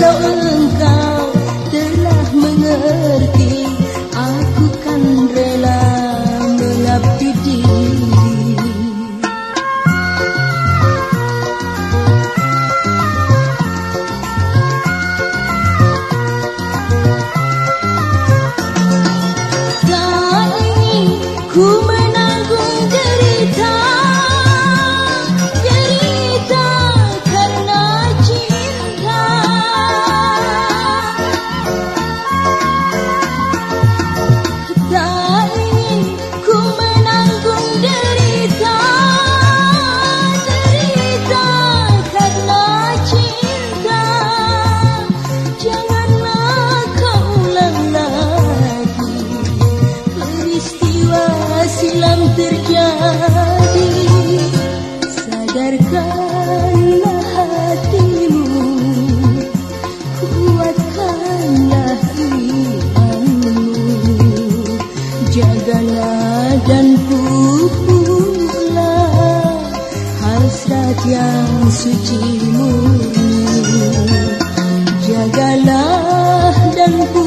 lỗi dan kupunglah hasrat yang suci murni jagalah dan ku